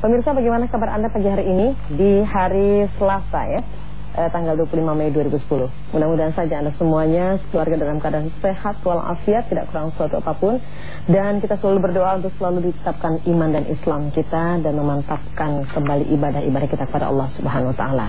Pemirsa bagaimana kabar Anda pagi hari ini di hari Selasa ya eh, tanggal 25 Mei 2010 Mudah-mudahan saja Anda semuanya keluarga dalam keadaan sehat walafiat tidak kurang suatu apa pun dan kita selalu berdoa untuk selalu ditetapkan iman dan Islam kita dan memantapkan kembali ibadah-ibadah kita kepada Allah Subhanahu wa taala.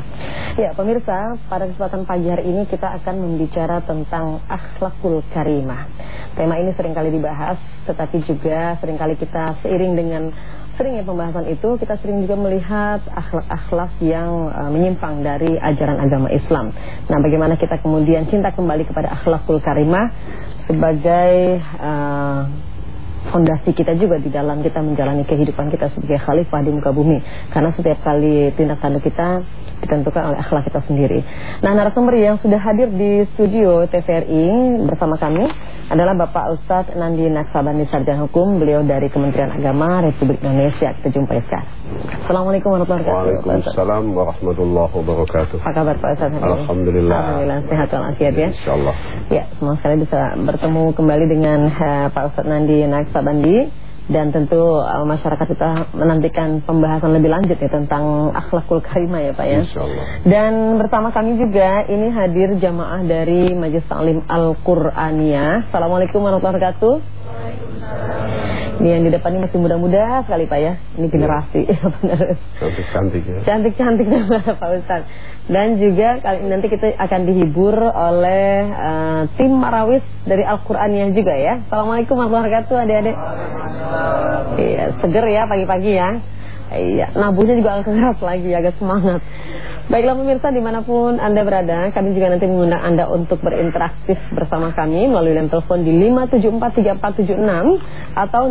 Ya, pemirsa, pada kesempatan pagi hari ini kita akan membicara tentang akhlakul karimah. Tema ini sering kali dibahas tetapi juga sering kali kita seiring dengan seringnya pembahasan itu kita sering juga melihat akhlak-akhlak yang uh, menyimpang dari ajaran agama Islam. Nah, bagaimana kita kemudian cinta kembali kepada akhlakul karimah sebagai uh, fondasi kita juga di dalam kita menjalani kehidupan kita sebagai khalifah di muka bumi. Karena setiap kali tindak tanduk kita ditentukan oleh akhlak kita sendiri. Nah, narasumber yang sudah hadir di studio TVRI bersama kami adalah Bapak Ustadz Nandi Naksabandi Sarjana Hukum. Beliau dari Kementerian Agama Republik Indonesia. Kita jumpa sekarang. Assalamualaikum warahmatullahi wabarakatuh. Waalaikumsalam warahmatullahi wabarakatuh. Apa kabar Pak Ustadz? Alhamdulillah. Alhamdulillah sehat walafiat ya. Insyaallah. Ya, semua sekali bisa bertemu kembali dengan uh, Pak Ustadz Nandi Naksabandi dan tentu uh, masyarakat kita menantikan pembahasan lebih lanjut ya tentang akhlakul karimah ya Pak ya. Insyaallah. Dan bersama kami juga ini hadir jamaah dari Majelis Taklim Al-Qur'aniyah. Assalamualaikum warahmatullahi wabarakatuh. Ini yang di depan ini masih muda-muda sekali Pak ya. Ini generasi. Ya benar. Cantik-cantik ya. Cantik-cantik Pak Ustaz. Dan juga nanti kita akan dihibur oleh uh, tim Marawis dari Al-Qur'aniyah juga ya. Assalamualaikum warahmatullahi wabarakatuh adik-adik. Iya, seger ya pagi-pagi ya. Iya, nabuhnya juga agak keras lagi, agak semangat. Baiklah pemirsa di mana pun Anda berada, kami juga nanti mengundang Anda untuk berinteraktif bersama kami melalui line telepon di 5743476 atau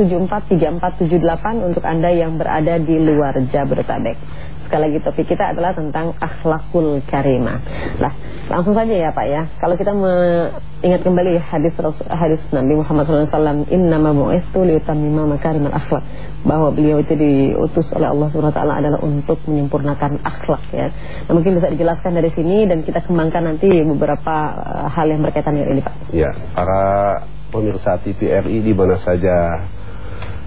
0215743478 untuk Anda yang berada di luar Jabodetabek. Sekali lagi topik kita adalah tentang akhlakul karimah. Nah, langsung saja ya Pak ya. Kalau kita mengingat kembali hadis hadis Nabi Muhammad SAW, Inna ma bu'istu liyutammima makarimal akhlak bahwa beliau itu diutus oleh Allah SWT adalah untuk menyempurnakan akhlak ya. Nah, mungkin bisa dijelaskan dari sini dan kita kembangkan nanti beberapa uh, hal yang berkaitan dengan ini Pak. Ya, para pemirsa TVRI di mana saja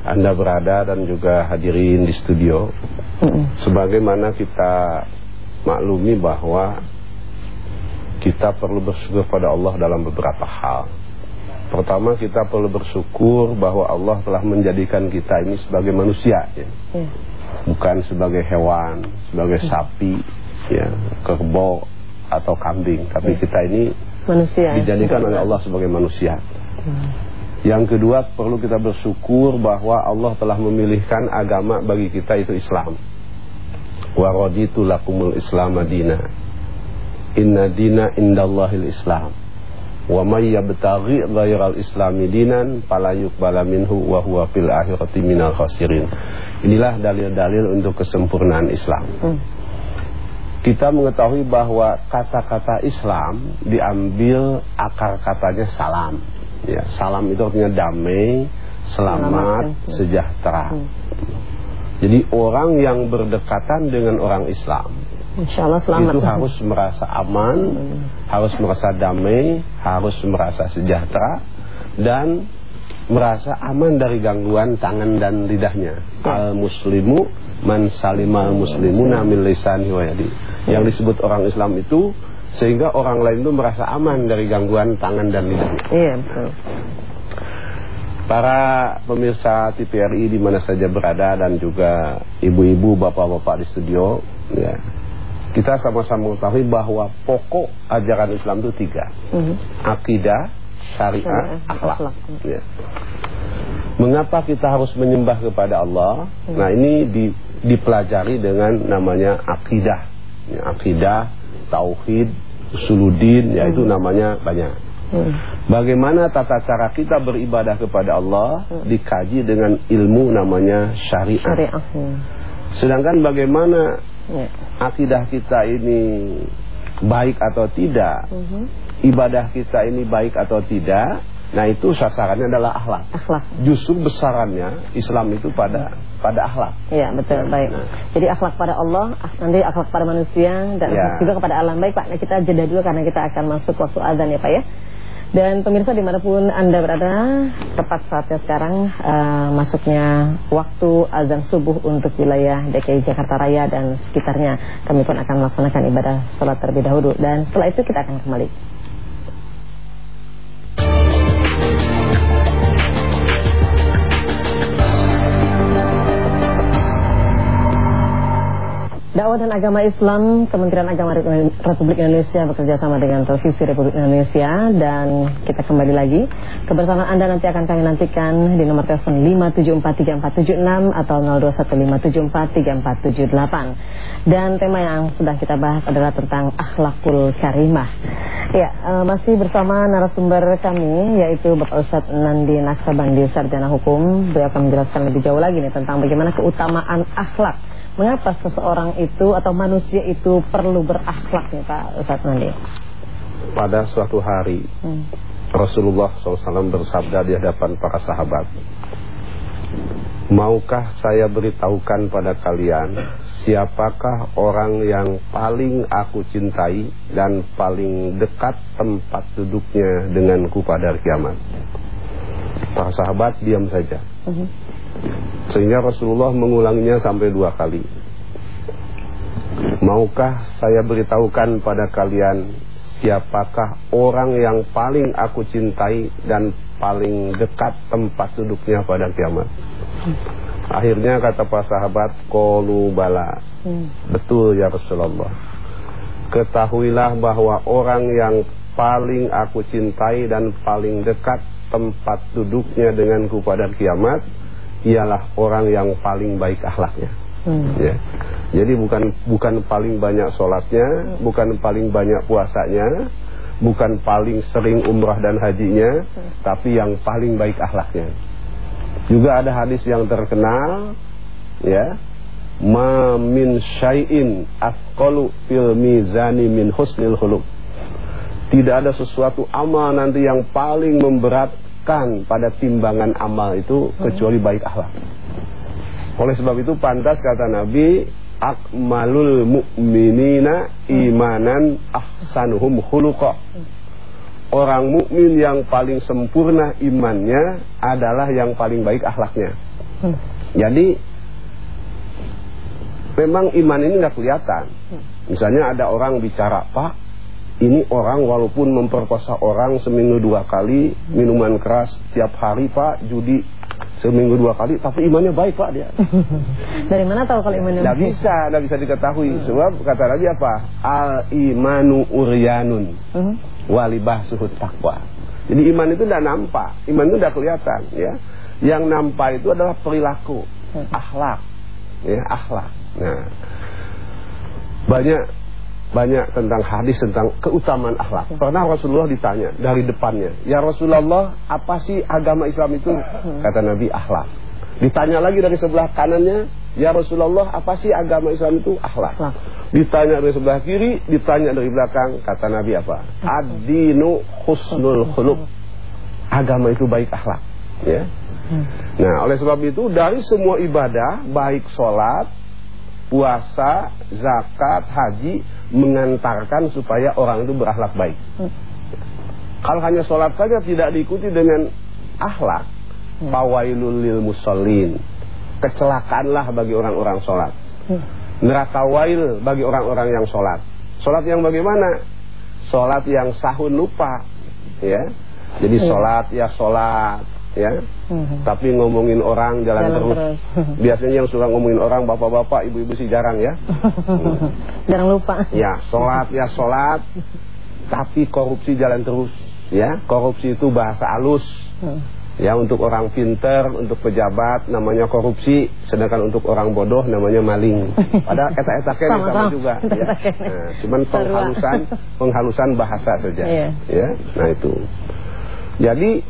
Anda berada dan juga hadirin di studio. Mm. Sebagaimana kita maklumi bahwa kita perlu bersyukur pada Allah dalam beberapa hal. Pertama kita perlu bersyukur bahwa Allah telah menjadikan kita ini sebagai manusia ya. ya. Bukan sebagai hewan, sebagai ya. sapi, ya, kerbau atau kambing, tapi ya. kita ini manusia dijadikan ya. oleh Allah sebagai manusia. Hmm. Yang kedua perlu kita bersyukur bahwa Allah telah memilihkan agama bagi kita itu Islam. Wa raditu lakumul Islam madina. Inna dina indallahil Islam wa may yabtaghi ghairal islami dinan fala yuqbala minhu wa huwa fil akhirati minal khasirin. Inilah dalil-dalil untuk kesempurnaan Islam. Hmm. Kita mengetahui bahwa kata-kata Islam diambil akar katanya salam. Ya, salam itu artinya damai, selamat, selamat ya. sejahtera. Hmm. Jadi orang yang berdekatan dengan orang Islam Insya Allah selamat. Itu harus merasa aman, hmm. harus merasa damai, harus merasa sejahtera dan merasa aman dari gangguan tangan dan lidahnya. Ya. Al muslimu man salimal muslimuna min lisani wa yadi. Yang disebut orang Islam itu sehingga orang lain itu merasa aman dari gangguan tangan dan lidahnya. Iya, betul. Para pemirsa TVRI di mana saja berada dan juga ibu-ibu, bapak-bapak di studio, ya kita sama-sama mengetahui bahwa pokok ajaran Islam itu tiga. Mm -hmm. Akidah, syariah, akhlak. Ya. Mengapa kita harus menyembah kepada Allah? Hmm. Nah ini di, dipelajari dengan namanya akidah. Ya, akidah, tauhid, usuluddin, yaitu hmm. namanya banyak. Hmm. Bagaimana tata cara kita beribadah kepada Allah hmm. dikaji dengan ilmu namanya syariah. syariah. Hmm. Sedangkan bagaimana ya. akidah kita ini baik atau tidak. -huh. ibadah kita ini baik atau tidak, nah itu sasarannya adalah akhlak. Akhlak. Justru besarannya Islam itu pada pada akhlak. Iya betul nah, baik. Nah. Jadi akhlak pada Allah, ah, nanti akhlak pada manusia dan ya. juga kepada alam. Baik Pak, nah kita jeda dulu karena kita akan masuk waktu azan ya Pak ya. Dan pemirsa di mana pun Anda berada, tepat saatnya sekarang uh, masuknya waktu azan subuh untuk wilayah DKI Jakarta Raya dan sekitarnya. Kami pun akan melaksanakan ibadah sholat terlebih dahulu dan setelah itu kita akan kembali. Dakwah dan Agama Islam Kementerian Agama Republik Indonesia bekerja sama dengan Televisi Republik Indonesia dan kita kembali lagi kebersamaan Anda nanti akan kami nantikan di nomor telepon 5743476 atau 0215743478 dan tema yang sudah kita bahas adalah tentang akhlakul karimah. Ya, uh, masih bersama narasumber kami yaitu Bapak Ustadz Nandi Naksabandi Sarjana Hukum. Beliau akan menjelaskan lebih jauh lagi nih tentang bagaimana keutamaan akhlak Mengapa seseorang itu atau manusia itu perlu berakhlak nih Pak Ustaz Nandi? Pada suatu hari hmm. Rasulullah SAW bersabda di hadapan para sahabat Maukah saya beritahukan pada kalian Siapakah orang yang paling aku cintai Dan paling dekat tempat duduknya denganku pada kiamat Para sahabat diam saja hmm. Sehingga Rasulullah mengulanginya sampai dua kali. Maukah saya beritahukan pada kalian siapakah orang yang paling aku cintai dan paling dekat tempat duduknya pada kiamat? Akhirnya kata para sahabat, Qalu bala. Hmm. Betul ya Rasulullah. Ketahuilah bahwa orang yang paling aku cintai dan paling dekat tempat duduknya denganku pada kiamat ialah orang yang paling baik akhlaknya. Hmm. Ya. Jadi bukan bukan paling banyak sholatnya, hmm. bukan paling banyak puasanya, bukan paling sering umrah dan hajinya, hmm. tapi yang paling baik akhlaknya. Juga ada hadis yang terkenal, ya, ma min syai'in afqalu fil mizani min husnil khuluq. Tidak ada sesuatu amal nanti yang paling memberat diletakkan pada timbangan amal itu kecuali baik akhlak. Oleh sebab itu pantas kata Nabi akmalul mu'minina imanan ahsanuhum khuluqa. Orang mukmin yang paling sempurna imannya adalah yang paling baik akhlaknya. Jadi memang iman ini nggak kelihatan. Misalnya ada orang bicara, "Pak, ini orang walaupun memperkosa orang seminggu dua kali minuman keras tiap hari pak judi seminggu dua kali tapi imannya baik pak dia. Dari mana tahu kalau imannya tidak bisa tidak bisa diketahui. Hmm. sebab kata Nabi apa? Al imanu uryanun. Hmm. walibah suhut takwa jadi iman itu tidak nampak. Iman itu tidak kelihatan ya. Yang nampak itu adalah perilaku hmm. akhlak ya akhlak. Nah banyak banyak tentang hadis tentang keutamaan akhlak. Pernah Rasulullah ditanya dari depannya, "Ya Rasulullah, apa sih agama Islam itu?" Kata Nabi, "Akhlak." Ditanya lagi dari sebelah kanannya, "Ya Rasulullah, apa sih agama Islam itu?" Akhlak. Ditanya dari sebelah kiri, ditanya dari belakang, kata Nabi apa? Ad-dinu husnul khuluq. Agama itu baik akhlak, ya. Nah, oleh sebab itu dari semua ibadah, baik sholat, puasa, zakat, haji mengantarkan supaya orang itu berakhlak baik. Hmm. Kalau hanya sholat saja tidak diikuti dengan akhlak, hmm. pawailul lil musallin. Kecelakaanlah bagi orang-orang sholat. Hmm. Neraka wail bagi orang-orang yang sholat. Sholat yang bagaimana? Sholat yang sahun lupa. ya. Jadi hmm. sholat ya sholat ya. Hmm. Tapi ngomongin orang jalan, jalan terus. terus. Biasanya yang suka ngomongin orang bapak-bapak, ibu-ibu sih jarang ya. hmm. Jarang lupa. Ya, sholat ya sholat, tapi korupsi jalan terus. Ya, korupsi itu bahasa halus. Hmm. Ya, untuk orang pinter, untuk pejabat namanya korupsi, sedangkan untuk orang bodoh namanya maling. Ada eta-eta sama, sama juga. Ya. Nah, cuman penghalusan, penghalusan bahasa saja. Yeah. Ya, nah itu. Jadi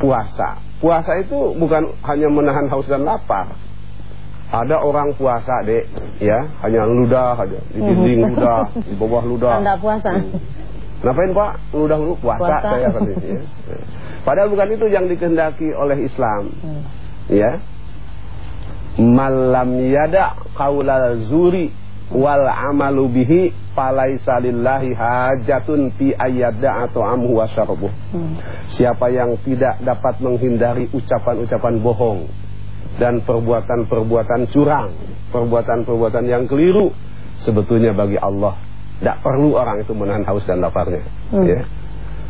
puasa. Puasa itu bukan hanya menahan haus dan lapar. Ada orang puasa, Dek, ya, hanya ludah aja, di dinding hmm. ludah, di bawah ludah. Tanda puasa. Hmm. Ngapain, Pak? Ludah dulu puasa, puasa. saya kata ya. Padahal bukan itu yang dikehendaki oleh Islam. Hmm. Ya. Malam yada qaulal zuri wal amalu bihi falaisa lillahi hajatun fi ayyada atau amhu wa hmm. Siapa yang tidak dapat menghindari ucapan-ucapan bohong dan perbuatan-perbuatan curang, perbuatan-perbuatan yang keliru, sebetulnya bagi Allah tidak perlu orang itu menahan haus dan laparnya. Hmm. Ya.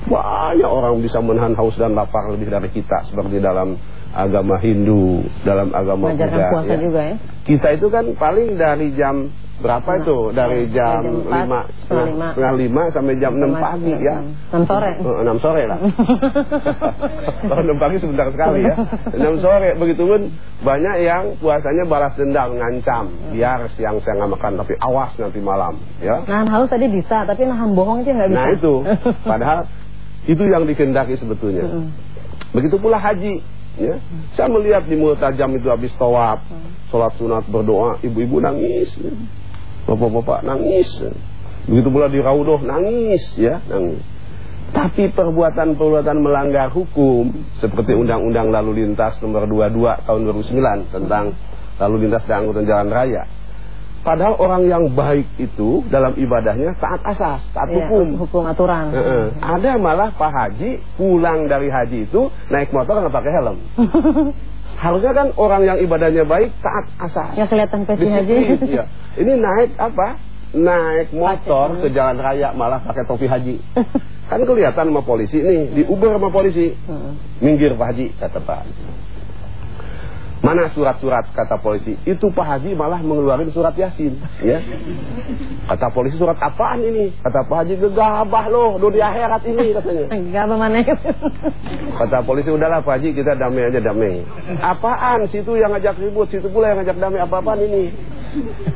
Banyak orang bisa menahan haus dan lapar lebih dari kita seperti dalam agama Hindu, dalam agama Buddha. ya. juga ya. Kita itu kan paling dari jam berapa itu? Dari jam, lima setengah lima sampai jam enam pagi ya. Enam sore. Oh, enam sore lah. Kalau enam pagi sebentar sekali ya. Enam sore. Begitu pun banyak yang puasanya balas dendam, ngancam. Biar siang saya nggak makan, tapi awas nanti malam. Ya. Nahan haus tadi bisa, tapi nahan bohong aja nggak bisa. Nah itu. Padahal itu yang dikendaki sebetulnya. Begitu pula haji. Ya. Saya melihat di Multajam itu habis tawaf, sholat sunat berdoa, ibu-ibu nangis, bapak-bapak nangis. Begitu pula di Raudoh nangis, ya, nangis. Tapi perbuatan-perbuatan melanggar hukum seperti Undang-Undang Lalu Lintas Nomor 22 Tahun 2009 tentang lalu lintas dan angkutan jalan raya Padahal orang yang baik itu dalam ibadahnya taat asas, taat ya, hukum. Hukum aturan. E -e. Ada malah Pak Haji pulang dari haji itu naik motor nggak pakai helm. Harusnya kan orang yang ibadahnya baik taat asas. Ya kelihatan peci haji. Ya. Ini naik apa? Naik motor ke jalan raya malah pakai topi haji. kan kelihatan sama polisi nih, di Uber sama polisi. Minggir Pak Haji kata Pak. Mana surat-surat kata polisi? Itu Pak Haji malah mengeluarkan surat Yasin, ya. Kata polisi surat apaan ini? Kata Pak Haji gegabah loh, do di akhirat ini katanya. Gegabah mana Kata polisi udahlah Pak Haji kita damai aja damai. Apaan situ yang ngajak ribut, situ pula yang ngajak damai apa-apaan ini?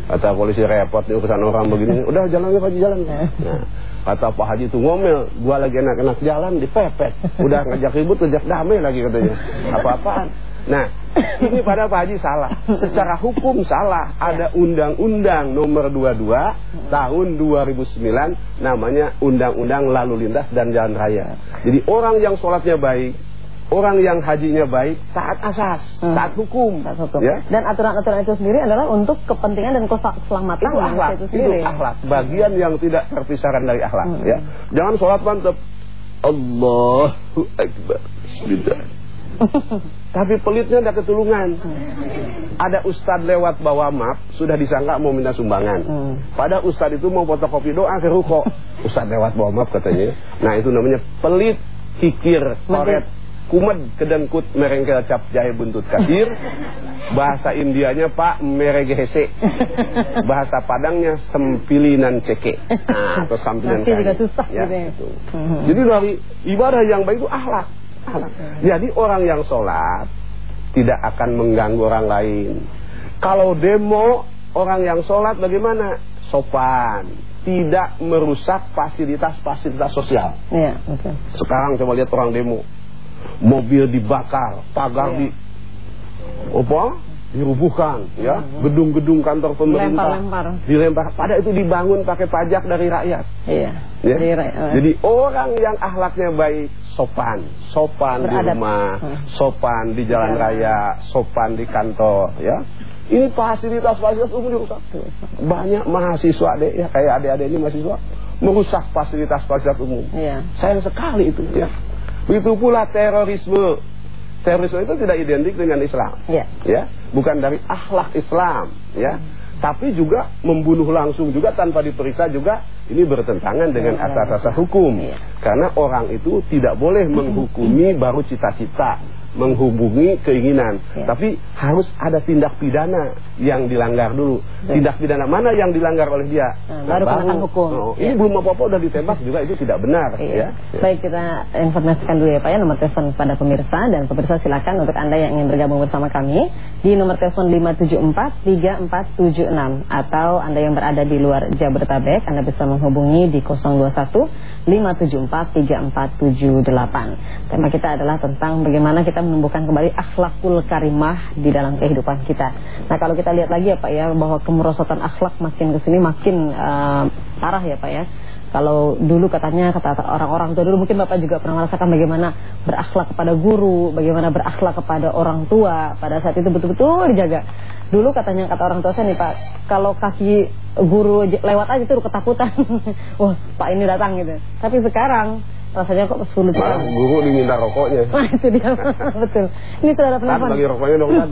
Kata polisi repot nih urusan orang begini. Udah jalan ya Pak Haji jalan. Nah, kata Pak Haji itu ngomel, gua lagi enak-enak jalan dipepet. Udah ngajak ribut, ngajak damai lagi katanya. Apa-apaan? Nah, ini pada Pak Haji salah. Secara hukum salah. Ada Undang-Undang nomor 22 tahun 2009 namanya Undang-Undang Lalu Lintas dan Jalan Raya. Jadi orang yang sholatnya baik, orang yang hajinya baik, taat asas, hmm. taat hukum. Taat hukum. Ya? Dan aturan-aturan itu sendiri adalah untuk kepentingan dan keselamatan itu akhlak, itu, sendiri. itu akhlak. Bagian yang tidak terpisahkan dari akhlak. Hmm. Ya. Jangan sholat mantap. Allahu Akbar. Bismillah. Tapi pelitnya ada ketulungan. Ada ustad lewat bawa map, sudah disangka mau minta sumbangan. Hmm. Pada ustad itu mau fotokopi doa ke ruko. Ustad lewat bawa map katanya. Nah itu namanya pelit, kikir, koret, kumed, kedengkut, merengkel cap jahe buntut kasir. Bahasa Indianya Pak meregehese. Bahasa Padangnya sempilinan ceke. Nah, atau sampilan susah ya, gitu. Jadi dari ibadah yang baik itu akhlak. Jadi orang yang sholat tidak akan mengganggu orang lain. Kalau demo orang yang sholat bagaimana? Sopan, tidak merusak fasilitas-fasilitas sosial. Iya, okay. Sekarang coba lihat orang demo, mobil dibakar, pagar ya. di apa? Dirubuhkan ya gedung-gedung kantor pemerintah Lempar-lempar. dilempar pada itu dibangun pakai pajak dari rakyat iya ya? dari rakyat. jadi orang yang akhlaknya baik sopan sopan Beradab. di rumah hmm. sopan di jalan ya. raya sopan di kantor ya ini fasilitas-fasilitas umum dirusak banyak mahasiswa deh ya kayak adik-adik ini mahasiswa merusak fasilitas-fasilitas umum ya. sayang sekali itu ya begitu pula terorisme terorisme itu tidak identik dengan Islam. Ya. ya, bukan dari akhlak Islam, ya. Hmm. Tapi juga membunuh langsung juga tanpa diperiksa juga ini bertentangan dengan asas-asas hukum. Ya. Karena orang itu tidak boleh menghukumi baru cita-cita menghubungi keinginan. Ya. Tapi harus ada tindak pidana yang dilanggar dulu. Ya. Tindak pidana mana yang dilanggar oleh dia? Nah, baru kenakan hukum. Oh, ya. Ini belum apa-apa udah ditembak juga itu tidak benar. Ya. ya. Baik kita informasikan dulu ya Pak ya nomor telepon pada pemirsa dan pemirsa silakan untuk anda yang ingin bergabung bersama kami di nomor telepon 574 3476 atau anda yang berada di luar Jabodetabek anda bisa menghubungi di 021 574 3478. Tema kita adalah tentang bagaimana kita menumbuhkan kembali akhlakul karimah di dalam kehidupan kita. Nah, kalau kita lihat lagi ya Pak ya bahwa kemerosotan akhlak makin ke sini makin uh, parah ya Pak ya. Kalau dulu katanya kata orang-orang tua dulu mungkin Bapak juga pernah merasakan bagaimana berakhlak kepada guru, bagaimana berakhlak kepada orang tua pada saat itu betul-betul dijaga. Dulu katanya kata orang tua saya nih Pak, kalau kaki guru lewat aja tuh ketakutan. Wah, Pak ini datang gitu. Tapi sekarang rasanya kok sulit Malah guru diminta rokoknya. Nah, itu dia. Betul. Ini sudah ada penelpon. bagi rokoknya dong kan.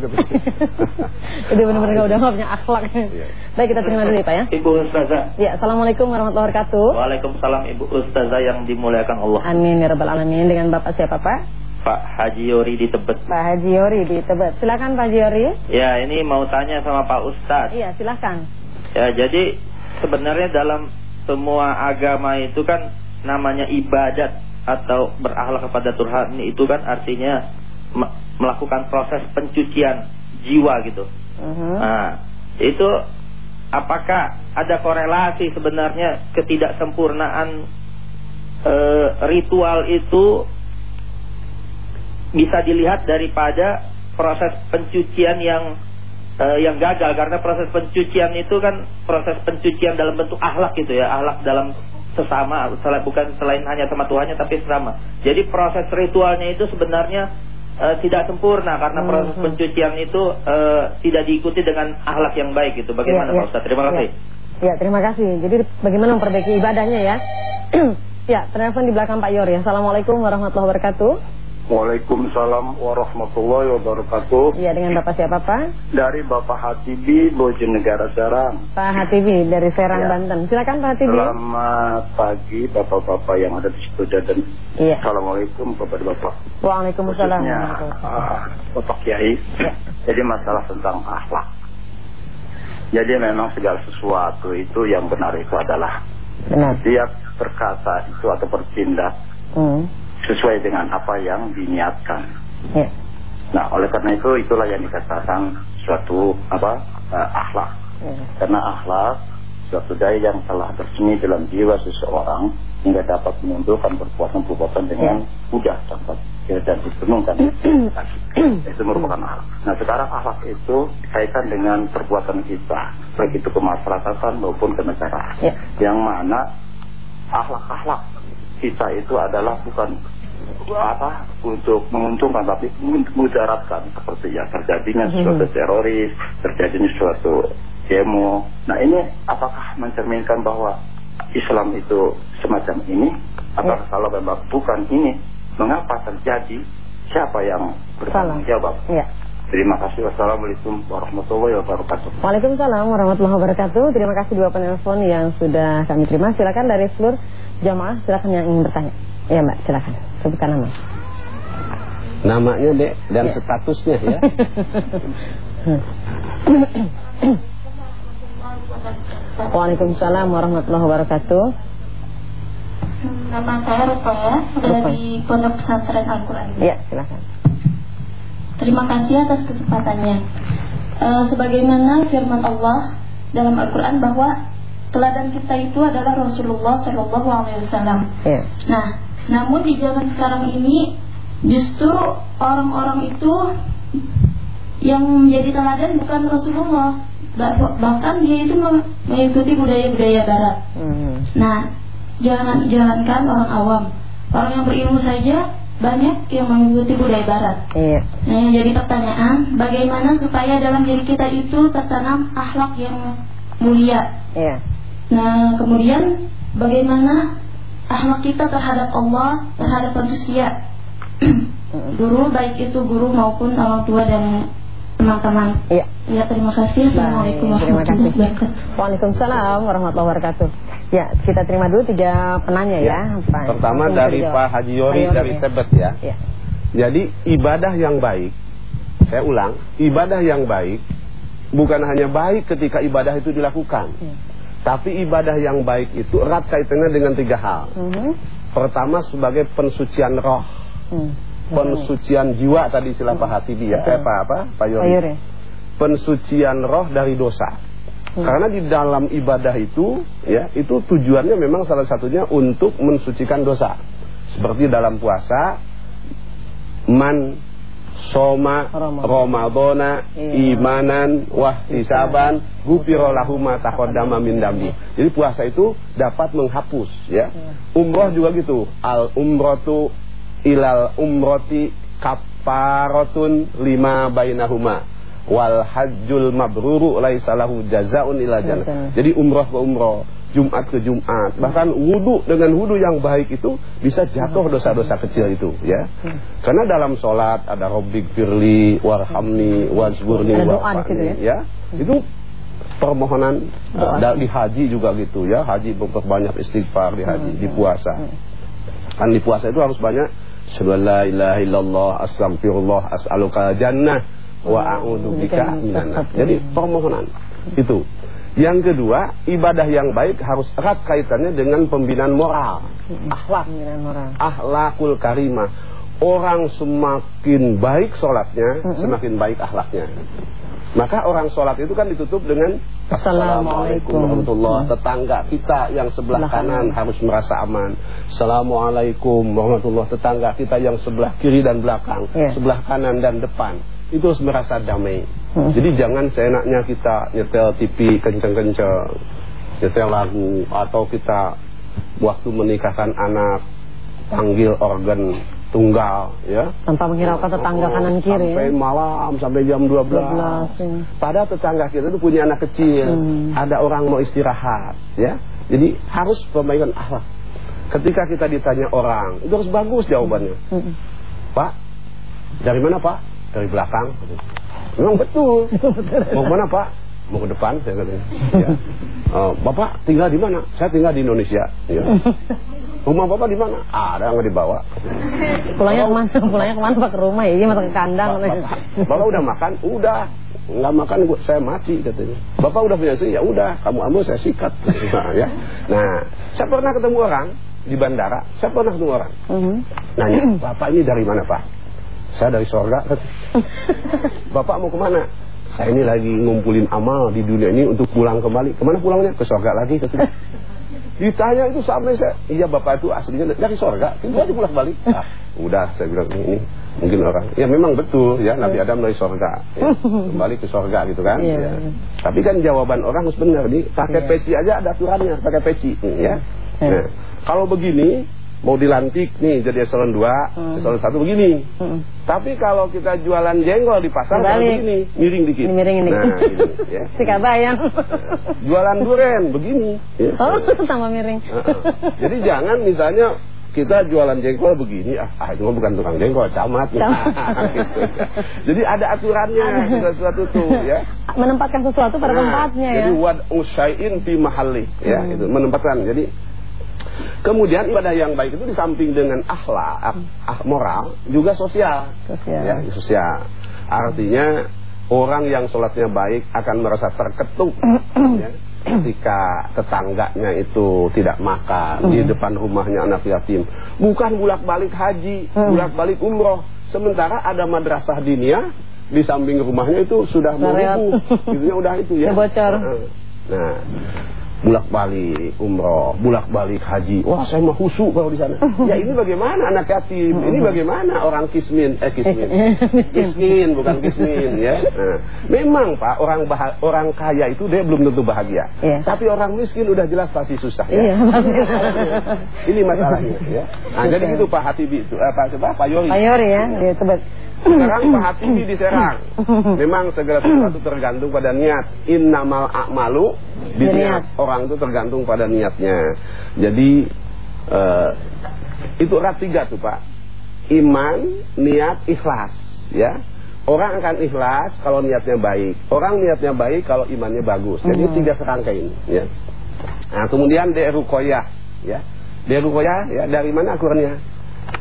Itu benar-benar udah nggak punya akhlak. Iya. Baik, kita terima dulu ya, Pak ya. Ibu Ustazah. Ya, Assalamualaikum warahmatullahi wabarakatuh. Waalaikumsalam Ibu Ustazah yang dimuliakan Allah. Amin ya rabbal alamin. Dengan Bapak siapa, Pak? Pak Haji Yori di Tebet. Pak Haji Yori di Tebet. Silakan Pak Haji Yori. Ya, ini mau tanya sama Pak Ustaz. Iya, silakan. Ya, jadi sebenarnya dalam semua agama itu kan namanya ibadat atau berakhlak kepada Tuhan itu kan artinya melakukan proses pencucian jiwa gitu. Uh mhm. -huh. Nah, itu apakah ada korelasi sebenarnya ketidaksempurnaan e, ritual itu bisa dilihat daripada proses pencucian yang e, yang gagal karena proses pencucian itu kan proses pencucian dalam bentuk akhlak gitu ya, akhlak dalam sesama bukan selain hanya sama Tuhannya tapi sesama. Jadi proses ritualnya itu sebenarnya uh, tidak sempurna karena hmm, proses hmm. pencucian itu uh, tidak diikuti dengan akhlak yang baik gitu. Bagaimana ya, Pak Ustaz? Terima kasih. Ya. ya, terima kasih. Jadi bagaimana memperbaiki ibadahnya ya? ya, telepon di belakang Pak Yor ya. Assalamualaikum warahmatullahi wabarakatuh. Waalaikumsalam warahmatullahi wabarakatuh. Iya, dengan Bapak siapa Pak? Dari Bapak Hatibi, Bojonegara Serang. Pak Hatibi dari Serang, ya. Banten. Silakan Pak Hatibi. Selamat pagi Bapak-bapak yang ada di situ dan iya. Assalamualaikum kepada Bapak. Waalaikumsalam. Khususnya uh, Bapak Kiai. Ya. Jadi masalah tentang akhlak. Jadi memang segala sesuatu itu yang benar itu adalah benar. Setiap berkata itu atau bertindak. Hmm sesuai dengan apa yang diniatkan. Ya. Nah, oleh karena itu itulah yang dikatakan suatu apa uh, akhlak. Ya. Karena akhlak suatu daya yang telah bersemi dalam jiwa seseorang hingga dapat menunjukkan perbuatan-perbuatan dengan ya. mudah tanpa dan dipenuhkan itu merupakan akhlak. Nah sekarang akhlak itu dikaitkan dengan perbuatan kita baik itu kemasyarakatan maupun ke negara ya. yang mana akhlak-akhlak kita itu adalah bukan apa untuk menguntungkan tapi mudaratkan seperti ya terjadinya mhm. suatu teroris, terjadinya suatu demo. Nah ini apakah mencerminkan bahwa Islam itu semacam ini? Apakah ya. kalau memang bukan ini, mengapa terjadi? Siapa yang bertanggung jawab? Ya. Terima kasih. Wassalamualaikum warahmatullahi wabarakatuh. Waalaikumsalam warahmatullahi wabarakatuh. Terima kasih dua penelpon yang sudah kami terima. Silakan dari seluruh jamaah, silakan yang ingin bertanya. Ya Mbak, silakan. Sebutkan nama. Namanya Dek dan ya. statusnya ya. Waalaikumsalam warahmatullahi wabarakatuh. Nama saya Rupaya dari Pondok Pesantren Al-Quran. Ya, silakan. Terima kasih atas kesempatannya. Uh, sebagaimana firman Allah dalam Al-Quran bahwa teladan kita itu adalah Rasulullah Shallallahu Alaihi Wasallam. Yeah. Nah, namun di zaman sekarang ini justru orang-orang itu yang menjadi teladan bukan Rasulullah, bahkan dia itu mengikuti budaya-budaya Barat. Hmm. Nah, jangan jangankan orang awam, orang yang berilmu saja banyak yang mengikuti budaya barat. Iya. Nah, yang jadi pertanyaan, bagaimana supaya dalam diri kita itu tertanam akhlak yang mulia? Iya. Nah, kemudian bagaimana akhlak kita terhadap Allah, terhadap manusia? guru baik itu guru maupun orang tua dan teman-teman. Iya. Ya, terima kasih. Assalamualaikum warahmatullahi wabarakatuh. Waalaikumsalam warahmatullahi wabarakatuh. Ya, kita terima dulu tiga penanya ya. ya. Pak. Pertama dari Pak Haji Yori Haji dari ya. Tebet ya. ya. Jadi ibadah yang baik, saya ulang, ibadah yang baik bukan hanya baik ketika ibadah itu dilakukan. Ya. Tapi ibadah yang baik itu erat kaitannya dengan tiga hal. -huh. Pertama sebagai pensucian roh. Uh Pensucian jiwa tadi istilah Pak Hatibi ya. Eh, Pak apa? Pak Yori. Pensucian roh dari dosa. Hmm. Karena di dalam ibadah itu ya itu tujuannya memang salah satunya untuk mensucikan dosa. Seperti dalam puasa man soma ramadhana iya. imanan wahtisaban ghufira lahu ma taqaddama min dambi. Jadi puasa itu dapat menghapus ya. Iya. Umroh juga gitu. Al umratu ilal umroti kaparatun lima bainahuma wal hajjul mabruru laisa lahu jannah. Jadi umrah ke umrah, Jumat ke Jumat, bahkan wudu dengan wudu yang baik itu bisa jatuh dosa-dosa kecil itu ya. Karena dalam sholat ada robbik firli warhamni wazburni warhamni ya. Itu permohonan uh, di haji juga gitu ya. Haji banyak istighfar di haji, di puasa. Kan di puasa itu harus banyak Subhanallah ilaha illallah astagfirullah as'aluka jannah wa a'udzu bika minan Jadi permohonan itu. Yang kedua, ibadah yang baik harus erat kaitannya dengan pembinaan moral, akhlak, moral. akhlakul karimah. Orang semakin baik sholatnya, semakin baik akhlaknya. Maka orang sholat itu kan ditutup dengan Assalamualaikum. Warahmatullahi Tetangga kita yang sebelah kanan. harus merasa aman. Assalamualaikum warahmatullahi Tetangga kita yang sebelah kiri dan belakang yeah. Sebelah kanan dan depan. Itu harus merasa damai hmm. Jadi jangan seenaknya kita nyetel TV kenceng-kenceng Nyetel lagu Atau kita waktu menikahkan anak Panggil organ tunggal ya tanpa menghiraukan tetangga oh, kanan kiri sampai ya? malam sampai jam 12, 12 ya. padahal tetangga kita itu punya anak kecil hmm. ada orang mau istirahat ya jadi harus perbaikan akhlak ketika kita ditanya orang itu harus bagus jawabannya hmm. Pak dari mana Pak dari belakang memang betul mau mana Pak mau ke depan saya katanya ya. uh, Bapak tinggal di mana saya tinggal di Indonesia ya. Rumah bapak di mana? Ada nggak dibawa. Pulangnya ke mana? Pulangnya ke mana pak? Ke rumah ya? Masuk ke kandang. Bapak, bapak udah makan? Udah. Nggak makan gua, saya mati katanya. Bapak udah punya istri? Ya udah. Kamu ambil saya sikat. Nah, ya. Nah, saya pernah ketemu orang di bandara. Saya pernah ketemu orang. Mhm. Nanya, bapak ini dari mana pak? Saya dari sorga. bapak mau ke mana? Saya ini lagi ngumpulin amal di dunia ini untuk pulang kembali. Ke mana pulangnya? Ke sorga lagi. Katanya. Ditanya itu sampai saya, iya bapak itu aslinya dari sorga, itu aja pulang balik. Ah, udah saya bilang ini mungkin orang, ya memang betul ya Nabi Adam dari sorga, ya, kembali ke sorga gitu kan. Yeah. Ya. Tapi kan jawaban orang harus benar nih, pakai yeah. peci aja ada aturannya, pakai peci, ya. Yeah. Nah, kalau begini mau dilantik nih jadi eselon 2, hmm. eselon 1 begini. Hmm. Tapi kalau kita jualan jengkol di pasar kayak begini, miring dikit. Miring ini. Nah, ini ya. Si kabayang. jualan duren begini. Ya. Oh, tambah miring. Uh -uh. Jadi jangan misalnya kita jualan jengkol begini, ah, ah itu bukan tukang jengkol, camat. Nah, gitu. Jadi ada aturannya sesuatu tuh ya. Menempatkan sesuatu pada nah, tempatnya ya. Jadi wad usaiin fi mahalli ya, hmm. itu menempatkan. Jadi Kemudian ibadah yang baik itu di samping dengan akhlak, ah, moral, juga sosial. Sosial. Ya, sosial. Artinya orang yang sholatnya baik akan merasa terketuk ya, ketika tetangganya itu tidak makan di depan rumahnya anak yatim. Bukan bulak-balik haji, bulak-balik umroh. Sementara ada madrasah dinia di samping rumahnya itu sudah merubuh. Itu udah itu ya. Bocor. Nah, bulak-balik umroh, bulak-balik haji. Wah, saya mah husu kalau di sana. Ya ini bagaimana anak yatim? Ini bagaimana orang kismin? Eh kismin. Kismin bukan kismin ya. Nah, memang Pak, orang orang kaya itu dia belum tentu bahagia. Yeah. Tapi orang miskin udah jelas pasti susah ya. Yeah, ini masalahnya ya. Nah, jadi gitu Pak Hatibi itu eh, Pak Pak Yori. Pak Yori ya. Ya, sekarang Pak Hatibi diserang. Memang segala sesuatu tergantung pada niat. Innamal a'malu niat. Orang itu tergantung pada niatnya. Jadi uh, itu erat tiga tuh Pak. Iman, niat, ikhlas, ya. Orang akan ikhlas kalau niatnya baik. Orang niatnya baik kalau imannya bagus. Jadi hmm. tiga serangkai ini, ya. Nah, kemudian derukoyah, ya. Derukoyah, ya dari mana akurnya?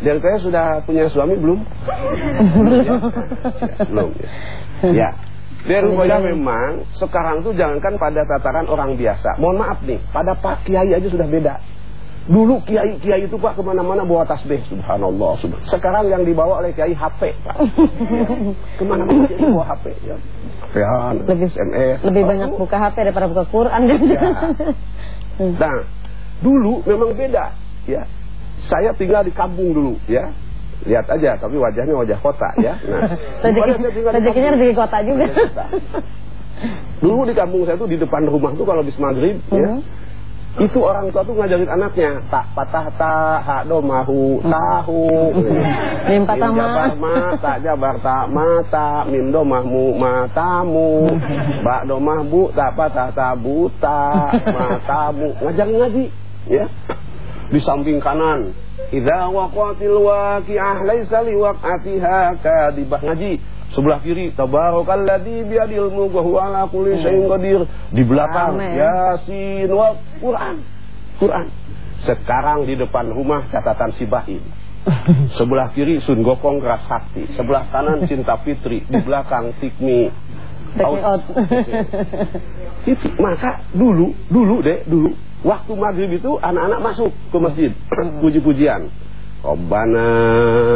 Dan saya sudah punya suami belum? belum ya. Belum ya. ya. Rupanya memang sekarang tuh jangankan pada tataran orang biasa. Mohon maaf nih, pada Pak Kiai aja sudah beda. Dulu Kiai Kiai itu Pak ke mana-mana bawa tasbih, Subhanallah. Subhanallah. Sekarang yang dibawa oleh Kiai HP Pak. Ya. Ke mana-mana Kiai bawa HP ya. HP, lebih, SMS. Lebih oh, banyak buka HP daripada buka Quran. Ya. Nah, dulu memang beda ya saya tinggal di kampung dulu ya lihat aja tapi wajahnya wajah kota ya nah rezekinya rezeki kota juga dulu di kampung saya tuh di depan rumah tuh kalau habis maghrib uh -huh. ya. Itu orang tua tuh ngajarin anaknya tak patah tak hak do mahu tahu. Mim patah ma tak jabar tak mata mim do mahmu matamu. Bak do mahbu tak patah tak buta matamu. Ngajarin ngaji ya. Di samping kanan. Idza waqatil waqi'ah laisa liwaq'atiha kadibah. Ngaji. Sebelah kiri. Tabarakalladzi biadil mulku wa huwa ala kulli syai'in qadir. Di belakang. Amen. yasin wa Quran. Quran. Sekarang di depan rumah catatan si Baim sebelah kiri Sun Gokong keras sakti sebelah kanan Cinta Fitri. Di belakang Tikmi. Out. itu. Maka dulu dulu deh dulu waktu maghrib itu anak-anak masuk ke masjid. Puji-pujian. Rabbana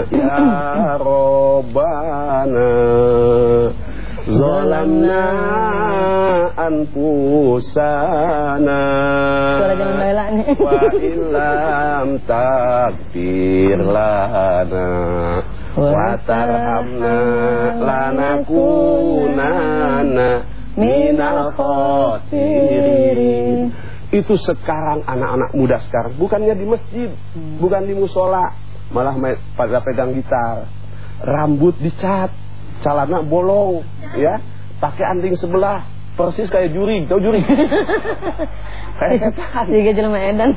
ya Rabbana Zolamna anfusana Suara jangan baila nih Wa illam takfir lana Wa tarhamna lanakunana Minal khosirin itu sekarang anak-anak muda sekarang. Bukannya di masjid, hmm. bukan di musola, malah pada pegang gitar, rambut dicat, celana bolong, ya, pakai anting sebelah, persis kayak juri, tau juri? kayak setan. Juga jelema edan.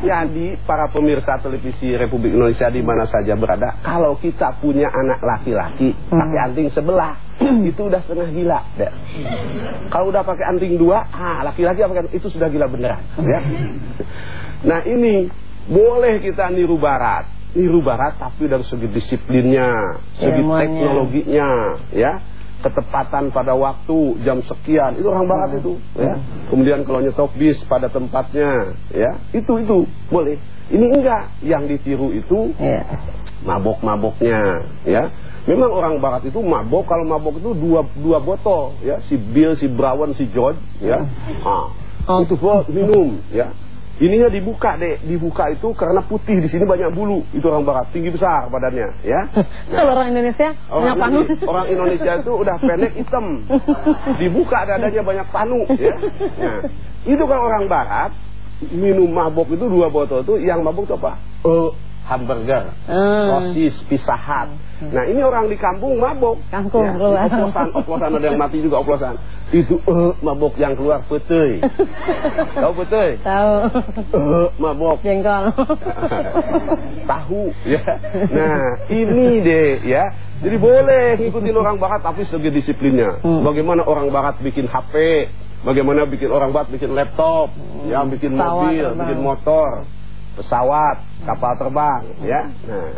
Jadi para pemirsa televisi Republik Indonesia di mana saja berada, kalau kita punya anak laki-laki hmm. pakai anting sebelah, itu udah setengah gila. Ya. Kalau udah pakai anting dua, ah laki-laki pakai itu sudah gila beneran. Ya. Nah ini boleh kita niru barat, niru barat tapi dari segi disiplinnya, segi teknologinya, ya ketepatan pada waktu jam sekian. Itu orang barat itu ya. Kemudian kalau nyetok bis pada tempatnya ya. Itu itu. Boleh. Ini enggak. Yang ditiru itu ya. mabok-maboknya ya. Memang orang barat itu mabok. Kalau mabok itu dua dua botol ya. Si Bill si Brown si George ya. Ah, oh. itu minum ya Ininya dibuka deh, dibuka itu karena putih di sini banyak bulu. Itu orang barat, tinggi besar badannya, ya. Kalau orang Indonesia orang, panu. Orang Indonesia itu udah pendek hitam. Dibuka dadanya banyak panu, ya. Nah, itu kan orang barat minum mabok itu dua botol itu yang mabok itu apa? Uh, hamburger, hmm. sosis, pisahat. Hmm. Nah ini orang di kampung mabok. Kampung ya, keluar. Oplosan, oplosan ada yang mati juga oplosan. Itu uh, mabok yang keluar petei. Tahu petei? Tahu. Uh, mabok. Jengkol. Tahu ya. Nah ini deh ya. Jadi boleh ngikutin orang barat tapi segi disiplinnya. Hmm. Bagaimana orang barat bikin HP, bagaimana bikin orang barat bikin laptop, hmm. ya bikin mobil, bikin motor pesawat, kapal terbang, ya. Nah,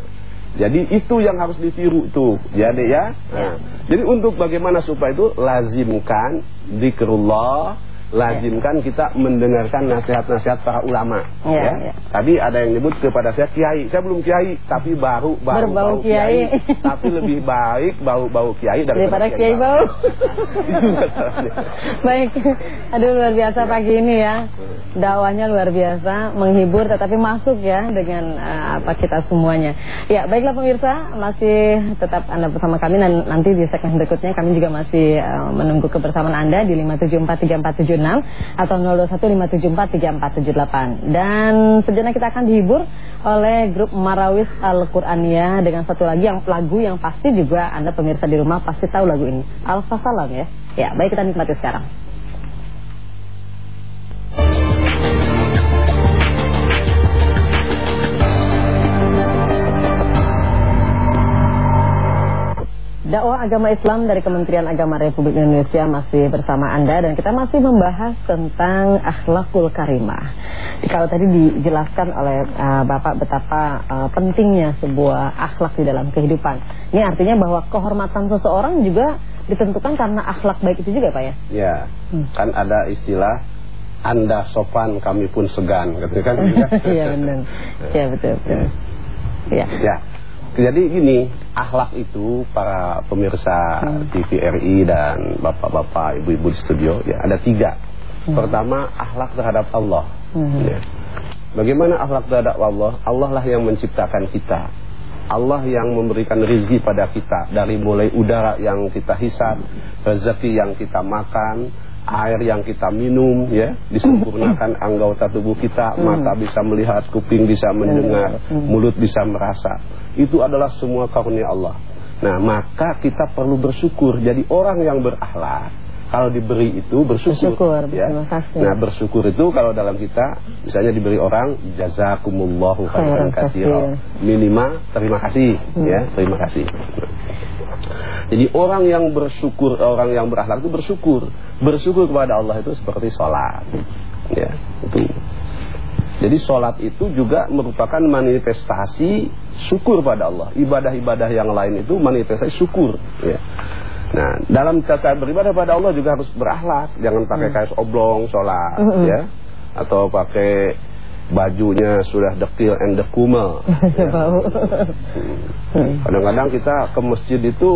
jadi itu yang harus ditiru itu. Jadi ya. Nah, jadi untuk bagaimana supaya itu lazimkan zikrullah lazimkan kita mendengarkan nasihat-nasihat para ulama ya, ya. ya. Tadi ada yang nyebut kepada saya kiai. Saya belum kiai, tapi baru baru bau kiai. kiai. tapi lebih baik bau-bau kiai daripada, daripada kiai, kiai bau. Baik. Aduh luar biasa pagi ini ya. Dakwahnya luar biasa, menghibur tetapi masuk ya dengan uh, apa kita semuanya. Ya, baiklah pemirsa, masih tetap Anda bersama kami dan nanti di segmen berikutnya kami juga masih uh, menunggu kebersamaan Anda di 5743477 atau 0215743478. Dan sejenak kita akan dihibur oleh grup Marawis Al-Qur'aniyah dengan satu lagi yang lagu yang pasti juga Anda pemirsa di rumah pasti tahu lagu ini. Al-Fasalam ya. Ya, baik kita nikmati sekarang. Dakwah agama Islam dari Kementerian Agama Republik Indonesia masih bersama Anda dan kita masih membahas tentang akhlakul karimah. Kalau tadi dijelaskan oleh uh, Bapak betapa uh, pentingnya sebuah akhlak di dalam kehidupan. Ini artinya bahwa kehormatan seseorang juga ditentukan karena akhlak baik itu juga Pak ya? Ya, hmm. kan ada istilah Anda sopan kami pun segan gitu kan? Iya benar. Iya betul betul. Ya. ya. Jadi gini, akhlak itu para pemirsa hmm. TVRI dan bapak-bapak, ibu-ibu di studio ya ada tiga. Hmm. Pertama akhlak terhadap Allah. Hmm. Ya. Bagaimana akhlak terhadap Allah? Allah lah yang menciptakan kita. Allah yang memberikan rizki pada kita dari mulai udara yang kita hisap, rezeki yang kita makan, air yang kita minum ya disempurnakan anggota tubuh kita. Hmm. mata bisa melihat kuping bisa mendengar hmm. mulut bisa merasa. Itu adalah semua karunia Allah. Nah maka kita perlu bersyukur. Jadi orang yang berakhlak kalau diberi itu bersyukur, bersyukur ya. Nah, bersyukur itu kalau dalam kita misalnya diberi orang jazakumullahu khairan katsira. Minimal terima kasih hmm. ya, terima kasih. Jadi orang yang bersyukur, orang yang berakhlak itu bersyukur. Bersyukur kepada Allah itu seperti sholat. Ya, itu. Jadi sholat itu juga merupakan manifestasi syukur pada Allah. Ibadah-ibadah yang lain itu manifestasi syukur. Ya. Nah, dalam cara beribadah pada Allah juga harus berakhlak. Jangan pakai hmm. kaos oblong sholat, hmm. ya, atau pakai bajunya sudah dekil and dekumel. Ya. Kadang-kadang kita ke masjid itu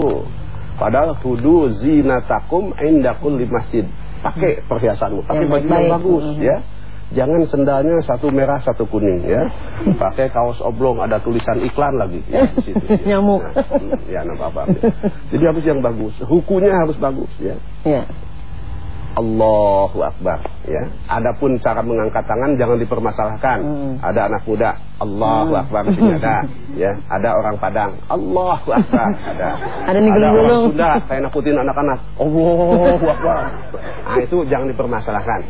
padahal hudu zinatakum indakul di masjid. Pakai perhiasanmu, pakai baju yang bagus ya. Jangan sendalnya satu merah satu kuning ya. Pakai kaos oblong ada tulisan iklan lagi ya di situ. Ya. Nyamuk. Ya, apa-apa. Jadi harus yang bagus. Hukunya harus bagus ya. Ya. Allahu Akbar ya. Adapun cara mengangkat tangan jangan dipermasalahkan. Hmm. Ada anak muda, Allahu hmm. Akbar sini ada ya. Ada orang Padang, Allahu Akbar ada. Ada nih ada orang Sunda, saya nakutin anak-anak, Allahu Akbar. Nah, itu jangan dipermasalahkan.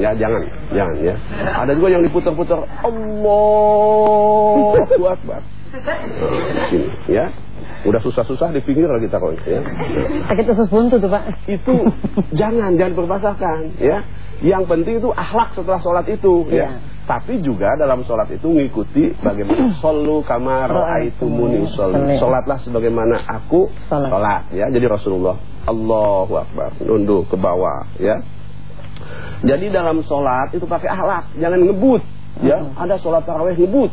Ya, jangan, jangan ya. Ada juga yang diputar-putar, Allahu Akbar. Sini ya. Udah susah-susah di pinggir lagi taruh ya. Sakit usus buntu tuh Pak. Itu jangan jangan berbasahkan ya. Yang penting itu akhlak setelah sholat itu ya. ya. Tapi juga dalam sholat itu mengikuti bagaimana solu kamar muni solu. Sholatlah sebagaimana aku sholat ya. Jadi Rasulullah Allahu Akbar nunduk ke bawah ya. Jadi dalam sholat itu pakai akhlak, jangan ngebut ya. Ada sholat taraweh ngebut.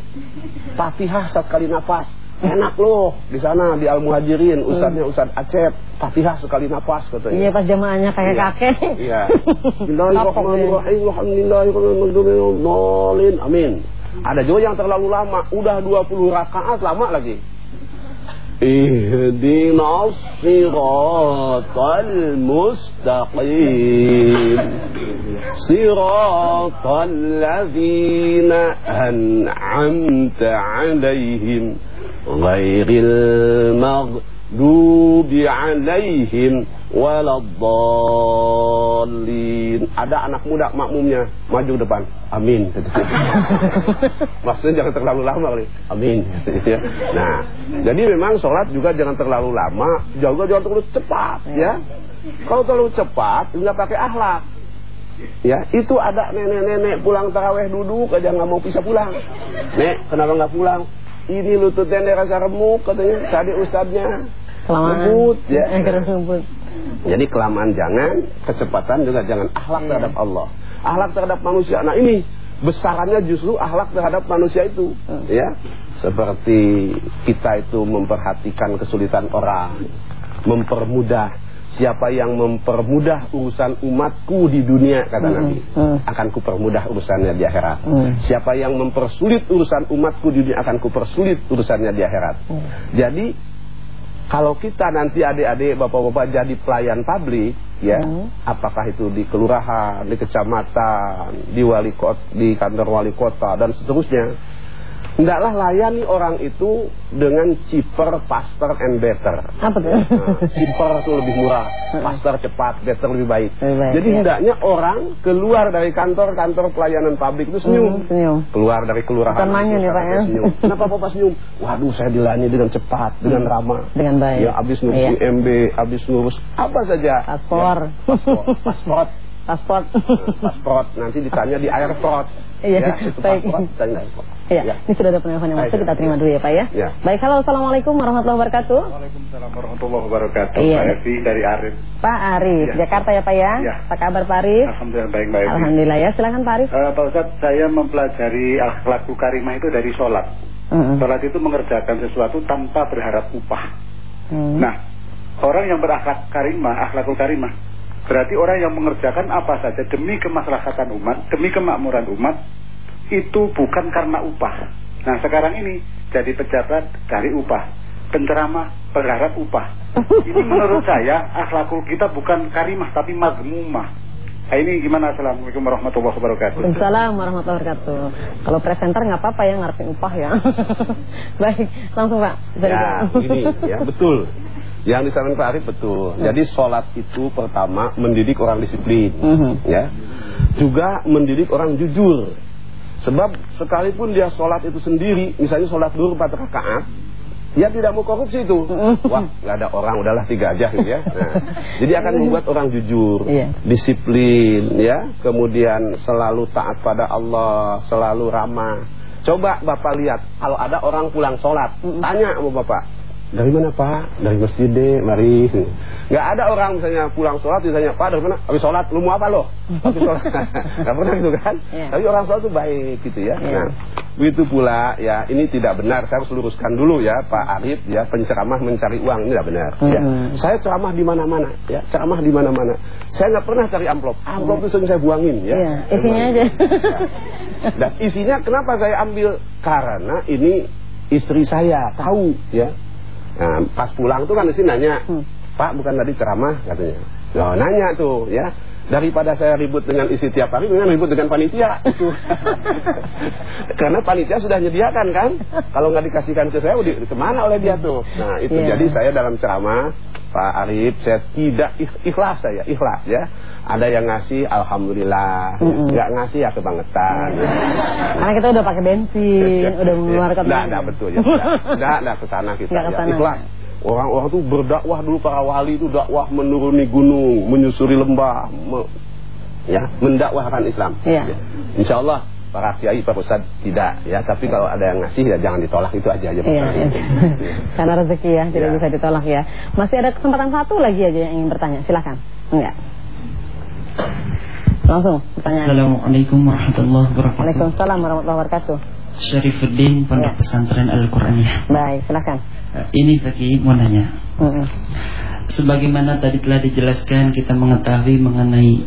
Fatihah sekali nafas Enak loh di sana di Al Muhajirin, ustadznya Ustadz Acep, Fatihah sekali nafas katanya. Iya pas jamaahnya kayak iya. kakek. Iya. Bismillahirrahmanirrahim. Amin. Ada juga yang terlalu lama, udah 20 rakaat lama lagi. Ihdinas siratal mustaqim Siratal ladzina an'amta alaihim ghairil maghdubi alaihim waladdallin Ada anak muda makmumnya maju depan. Amin. Maksudnya jangan terlalu lama kali. Amin. nah, jadi memang sholat juga jangan terlalu lama, juga jangan terlalu cepat ya. Kalau terlalu cepat nggak pakai akhlak. Ya, itu ada nenek-nenek pulang taraweh duduk aja nggak mau bisa pulang. Nek, kenapa nggak pulang? Ini lututnya rasa remuk katanya. Tadi ustadznya kelamaan ngebut ya. Eh, Jadi kelamaan jangan, kecepatan juga jangan. Akhlak terhadap Allah, akhlak terhadap manusia. Nah ini besarannya justru akhlak terhadap manusia itu, hmm. ya. Seperti kita itu memperhatikan kesulitan orang, mempermudah Siapa yang mempermudah urusan umatku di dunia kata hmm. Nabi hmm. akan kupermudah urusannya di akhirat. Hmm. Siapa yang mempersulit urusan umatku di dunia akan kupersulit urusannya di akhirat. Hmm. Jadi kalau kita nanti adik-adik bapak-bapak jadi pelayan publik ya hmm. apakah itu di kelurahan di kecamatan di wali kota di kantor wali kota dan seterusnya Hendaklah layani orang itu dengan cheaper, faster, and better. Apa tuh? Nah, cheaper itu lebih murah, faster cepat, better lebih baik. Lebih baik Jadi ya. hendaknya orang keluar dari kantor-kantor pelayanan publik itu senyum. Hmm, senyum. Keluar dari kelurahan. Bukan manyun ya Pak ya? Senyum. Kenapa Bapak senyum? Waduh saya dilayani dengan cepat, dengan hmm. ramah. Dengan baik. Ya habis ngurus iya. IMB, habis ngurus apa saja. Paspor. Ya, paspor. Paspor. Paspor. Paspor. Nanti ditanya di airport. Iya, ya, baik. Iya, ya. ini sudah ada penelpon yang masuk, kita terima dulu ya Pak ya. ya. Baik, halo, Assalamualaikum warahmatullahi wabarakatuh. Waalaikumsalam warahmatullahi wabarakatuh. Iya. Pak Evi dari Arif. Pak Arif, ya. Jakarta ya Pak ya. ya. Apa kabar Pak Arif? Alhamdulillah baik baik. Alhamdulillah ya, silakan Pak Arif. Uh, Pak Ustadz, saya mempelajari akhlakul karimah itu dari sholat. Uh -huh. Sholat itu mengerjakan sesuatu tanpa berharap upah. Uh -huh. Nah, orang yang berakhlak karimah, akhlakul karimah, Berarti orang yang mengerjakan apa saja demi kemaslahatan umat, demi kemakmuran umat, itu bukan karena upah. Nah sekarang ini jadi pejabat dari upah, penceramah berharap upah. Ini menurut saya akhlakul kita bukan karimah tapi mazmumah. Nah, ini gimana? Assalamualaikum warahmatullahi wabarakatuh. Assalamualaikum warahmatullahi wabarakatuh. Kalau presenter nggak apa-apa ya ngarepin upah ya. Baik, langsung Pak. Ya, ini ya betul. Yang disampaikan Pak Arif betul. Hmm. Jadi sholat itu pertama mendidik orang disiplin, hmm. ya. Juga mendidik orang jujur. Sebab sekalipun dia sholat itu sendiri, misalnya sholat dulu empat rakaat, dia tidak mau korupsi itu. Wah, nggak ada orang, udahlah tiga aja gitu ya. Nah, jadi akan membuat orang jujur, yeah. disiplin, ya, kemudian selalu taat pada Allah, selalu ramah. Coba bapak lihat, kalau ada orang pulang sholat, tanya sama bapak, dari mana Pak? Dari masjid deh, mari. Gak ada orang misalnya pulang sholat ditanya Pak dari mana? Habis sholat, lu mau apa lo? Habis sholat, gak pernah gitu kan? Yeah. Tapi orang sholat itu baik gitu ya. Yeah. Nah, begitu pula ya ini tidak benar. Saya harus luruskan dulu ya Pak Arif ya penceramah mencari uang ini tidak benar. Mm -hmm. ya. Saya ceramah di mana-mana ya, ceramah di mana-mana. Saya nggak pernah cari amplop. Amplop itu sering saya buangin ya. Yeah, isinya aja. Ya. Dan isinya kenapa saya ambil? Karena ini istri saya tahu ya Nah, pas pulang tuh kan di sini nanya, hmm. Pak bukan tadi ceramah katanya. Loh, nanya tuh ya. Daripada saya ribut dengan isi tiap hari, dengan ribut dengan panitia itu. Karena panitia sudah nyediakan kan. Kalau nggak dikasihkan ke saya, di, ke mana oleh dia tuh? Nah itu yeah. jadi saya dalam ceramah Pak Arif, saya tidak ikhlas saya, ikhlas ya. Ada yang ngasih, alhamdulillah. Mm -mm. Nggak ngasih ya kebangetan. Ya. Karena kita udah pakai bensin, udah mengeluarkan. Nggak, nggak betul ya. Nggak, nggak ke sana kita. Ya. Ikhlas. Orang-orang tuh berdakwah dulu para wali itu dakwah menuruni gunung, menyusuri lembah, me, ya, mendakwahkan Islam. Ya. Ya. Insya Allah para kiai, para ustad tidak ya, tapi kalau ada yang ngasih ya jangan ditolak itu aja aja. Ya, ya. Karena rezeki ya tidak ya. bisa ditolak ya. Masih ada kesempatan satu lagi aja yang ingin bertanya, silakan. Enggak. Langsung pertanyaan. Assalamualaikum warahmatullahi wabarakatuh. Waalaikumsalam warahmatullahi wabarakatuh. Syarifuddin Pondok ya. Pesantren Al-Qur'aniyah. Baik, silakan. Ini bagi mau nanya. Sebagaimana tadi telah dijelaskan kita mengetahui mengenai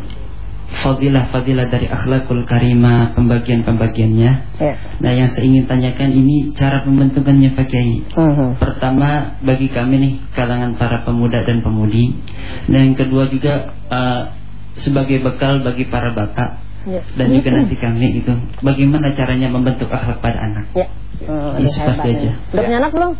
fadilah-fadilah dari akhlakul karimah pembagian-pembagiannya. Yeah. Nah, yang saya ingin tanyakan ini cara pembentukannya Pak Kiai. Uh -huh. Pertama bagi kami nih kalangan para pemuda dan pemudi. Dan yang kedua juga uh, sebagai bekal bagi para bapak ya. dan juga nanti kami itu bagaimana caranya membentuk akhlak pada anak. Ya. Hmm, seperti aja. Udah punya anak belum?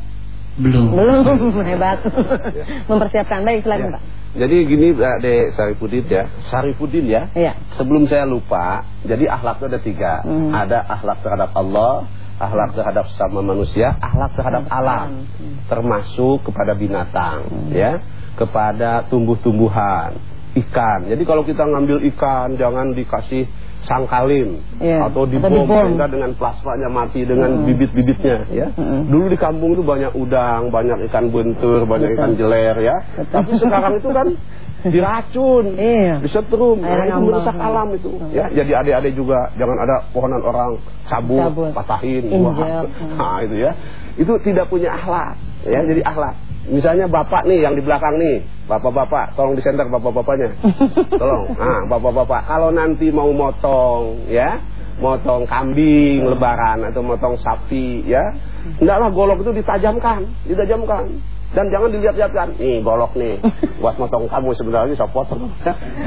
Belum. Belum, hebat. Mempersiapkan baik silakan, ya. Pak. Jadi gini De Sarifudin ya, Sarifudin ya. ya. Sebelum saya lupa, jadi akhlak itu ada tiga. Hmm. Ada akhlak terhadap Allah, akhlak terhadap sama manusia, akhlak terhadap hmm. alam, hmm. termasuk kepada binatang, hmm. ya, kepada tumbuh-tumbuhan ikan. Jadi kalau kita ngambil ikan jangan dikasih sangkalin yeah. atau dibom sehingga dengan plasmanya mati dengan bibit-bibitnya ya. Mm. Dulu di kampung itu banyak udang, banyak ikan buntur, banyak ikan jeler ya. Betul. Tapi sekarang itu kan diracun, iya. disetrum, nah, itu merusak alam itu. Ya, jadi adik-adik juga jangan ada pohonan orang cabut, cabut. patahin, wah, nah itu ya. Itu tidak punya akhlak, ya. Jadi akhlak. Misalnya bapak nih yang di belakang nih, bapak-bapak, tolong disenter bapak-bapaknya. Tolong. Nah, bapak-bapak, kalau nanti mau motong, ya, motong kambing lebaran atau motong sapi, ya, hendaklah golok itu ditajamkan, ditajamkan. Dan jangan dilihat-lihatkan, nih golok nih, buat motong kamu sebenarnya saya potong.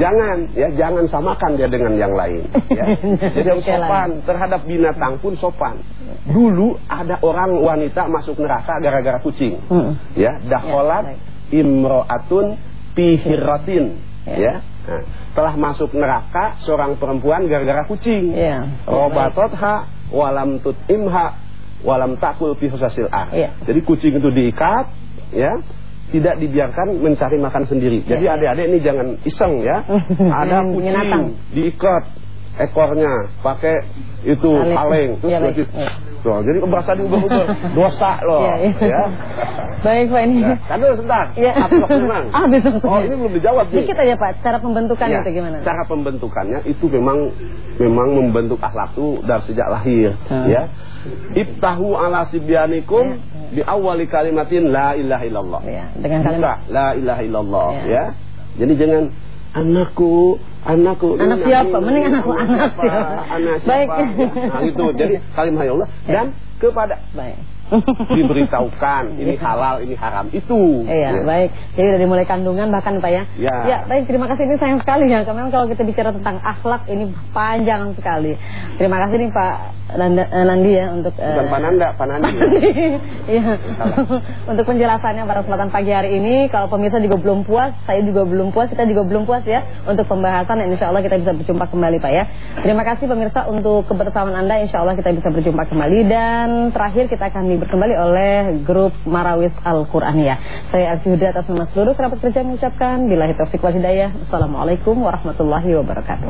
jangan, ya jangan samakan dia dengan yang lain. Ya. Jadi yang sopan terhadap binatang pun sopan. Dulu ada orang wanita masuk neraka gara-gara kucing. Hmm. Ya, daholat ya, imro'atun pihiratin. Ya. ya. Nah, telah masuk neraka seorang perempuan gara-gara kucing. Ya. Robatotha walam tutimha walam takul fi ah. Ya. Jadi kucing itu diikat ya tidak dibiarkan mencari makan sendiri. Jadi ya. adik-adik ini jangan iseng ya. Ada kucing diikat ekornya pakai itu kaleng terus ya, So, jadi bahasa diubah-ubah dosa loh ya, ya. ya. Baik Pak ini. Ya. Kan dulu sebentar. Ya. Ah, besok. Oh, ini belum dijawab nih. Dikit aja Pak, cara pembentukannya ya. itu gimana? Cara pembentukannya itu memang memang membentuk akhlak itu dari sejak lahir, hmm. ya. Ibtahu ala sibyanikum ya, ya. di awali kalimatin la ilaha illallah. Ya, dengan kalimat la ilaha illallah, ya. ya. Jadi jangan anakku, anakku. Anak siapa? Mending anakku, anak siapa? Anak siapa? Baik. Ya, nah, itu. Jadi kalimat Allah ya. dan kepada Baik diberitahukan ini halal, ini haram. Itu. Iya, ya. baik. Jadi dari mulai kandungan bahkan Pak ya. Ya. ya baik. Terima kasih ini sayang sekali ya. Karena kalau kita bicara tentang akhlak ini panjang sekali. Terima kasih nih Pak Nanda, uh, Nandi ya untuk uh, Bukan Pak Nanda, Pak Nandi. Iya. untuk penjelasannya pada kesempatan pagi hari ini. Kalau pemirsa juga belum puas, saya juga belum puas, kita juga belum puas ya untuk pembahasan. Insya Allah kita bisa berjumpa kembali Pak ya. Terima kasih pemirsa untuk kebersamaan Anda. Insya Allah kita bisa berjumpa kembali dan terakhir kita akan diberi kembali oleh grup Marawis Al-Quran ya. Saya Huda atas nama seluruh kerabat kerja mengucapkan bila taufiq wal hidayah. Assalamualaikum warahmatullahi wabarakatuh.